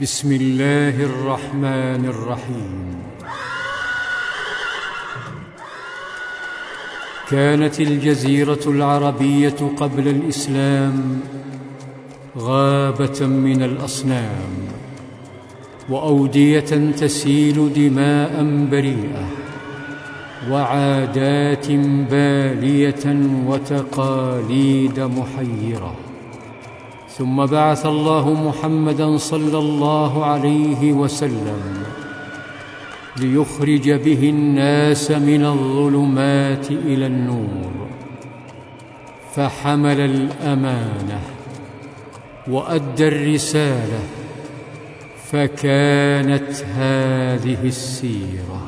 بسم الله الرحمن الرحيم. كانت الجزيرة العربية قبل الإسلام غابة من الأصنام وأودية تسيل دماء بريئة وعادات بالية وتقاليد محيرة. ثم بعث الله محمدا صلى الله عليه وسلم ليخرج به الناس من الظلمات إلى النور فحمل الأمانة وأدى الرسالة فكانت هذه السيرة.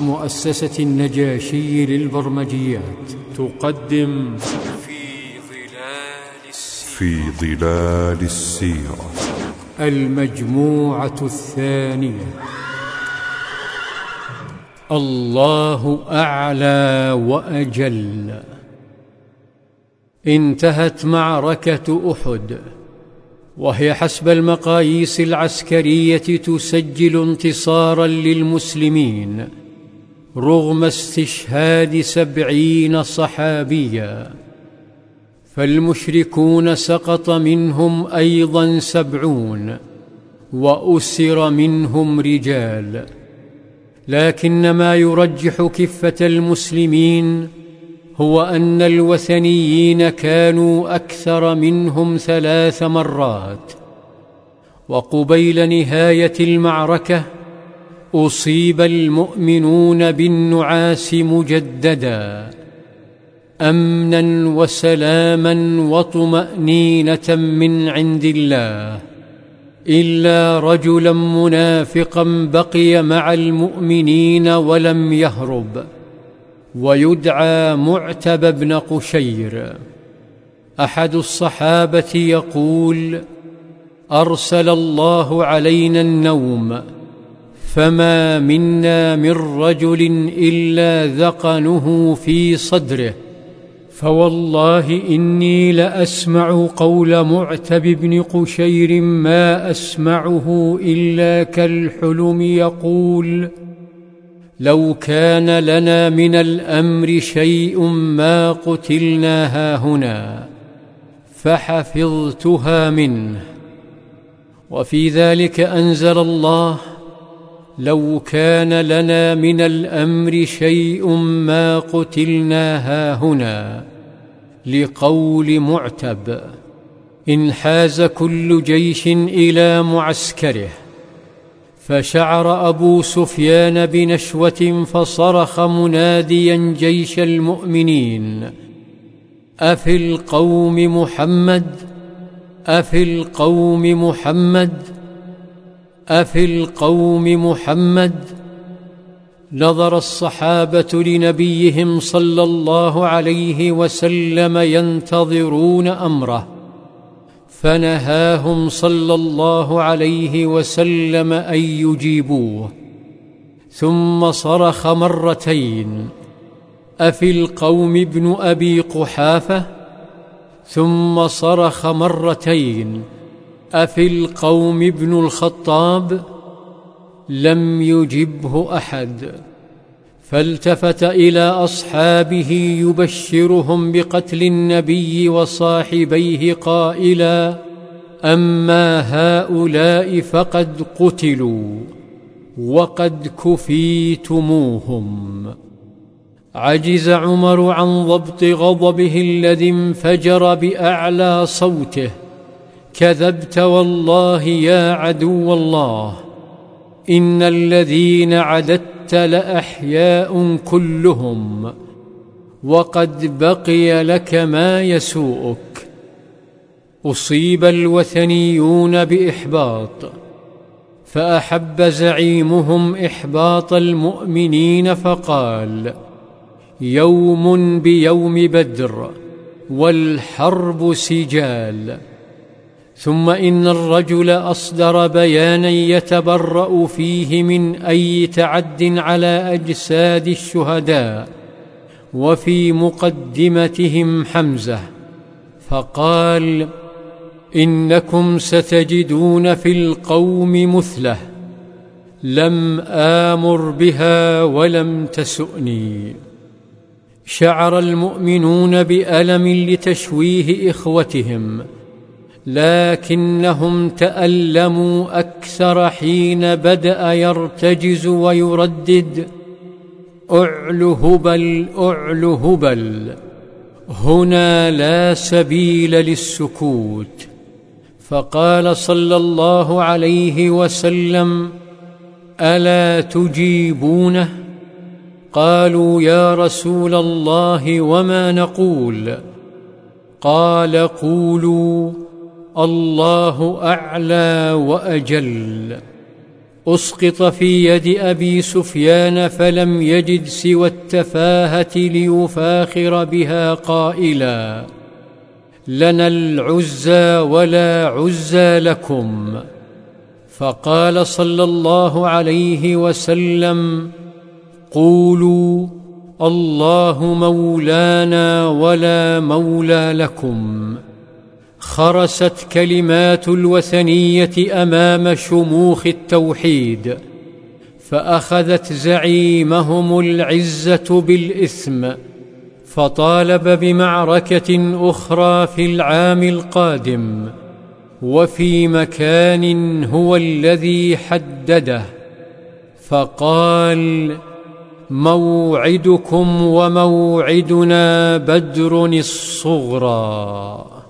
مؤسسة النجاشي للبرمجيات تقدم في ظلال السيرة. المجموعة الثانية. الله أعلى وأجل. انتهت معركة أحد وهي حسب المقاييس العسكرية تسجل انتصارا للمسلمين رغم استشهاد سبعين صحابيا. فالمشركون سقط منهم أيضا سبعون وأسر منهم رجال. لكن ما يرجح كفة المسلمين هو أن الوثنيين كانوا أكثر منهم ثلاث مرات. وقبيل نهاية المعركة أصيب المؤمنون بالنعاس مجددا. أمنا وسلاما وطمأنينة من عند الله إلا رجلا منافقا بقي مع المؤمنين ولم يهرب ويدعى معتب بن قشير. أحد الصحابة يقول أرسل الله علينا النوم فما منا من رجل إلا ذقنه في صدره. فوالله إني لأسمع قول معتب بن قشير ما أسمعه إلا كالحلم يقول لو كان لنا من الأمر شيء ما قتلنا هاهنا فحفظتها منه. وفي ذلك أنزل الله لو كان لنا من الأمر شيء ما قتلنا هاهنا لقول معتب انحاز كل جيش إلى معسكره فشعر أبو سفيان بنشوة فصرخ مناديا جيش المؤمنين أفي القوم محمد؟ أفي القوم محمد؟ أفي القوم محمد؟ نظر الصحابة لنبيهم صلى الله عليه وسلم ينتظرون أمره فنهاهم صلى الله عليه وسلم أن يجيبوه. ثم صرخ مرتين أفي القوم ابن أبي قحافة؟ ثم صرخ مرتين أفي القوم ابن الخطاب لم يجبه أحد فالتفت إلى أصحابه يبشرهم بقتل النبي وصاحبيه قائلا أما هؤلاء فقد قتلوا وقد كفيتموهم. عجز عمر عن ضبط غضبه الذي انفجر بأعلى صوته. كذبت والله يا عدو الله. إن الذين عددت لأحياء كلهم. وقد بقي لك ما يسوءك. أصيب الوثنيون بإحباط. فأحب زعيمهم إحباط المؤمنين فقال يوم بيوم بدر والحرب سجال. ثم إن الرجل أصدر بيانا يتبرأ فيه من أي تعد على أجساد الشهداء وفي مقدمتهم حمزة فقال إنكم ستجدون في القوم مثله لم آمر بها ولم تسؤني. شعر المؤمنون بألم لتشويه إخوتهم لكنهم تألموا أكثر حين بدأ يرتجز ويردد. أعل هبل أعل هبل. هنا لا سبيل للسكوت. فقال صلى الله عليه وسلم ألا تجيبونه؟ قالوا يا رسول الله وما نقول؟ قال قولوا. الله أعلى وأجل. أسقط في يد أبي سفيان فلم يجد سوى التفاهة ليفاخر بها قائلا. لنا العزى ولا عزى لكم. فقال صلى الله عليه وسلم قولوا الله مولانا ولا مولى لكم. خرست كلمات الوثنية أمام شموخ التوحيد فأخذت زعيمهم العزة بالإثم فطالب بمعركة أخرى في العام القادم وفي مكان هو الذي حدده فقال موعدكم وموعدنا بدر الصغرى.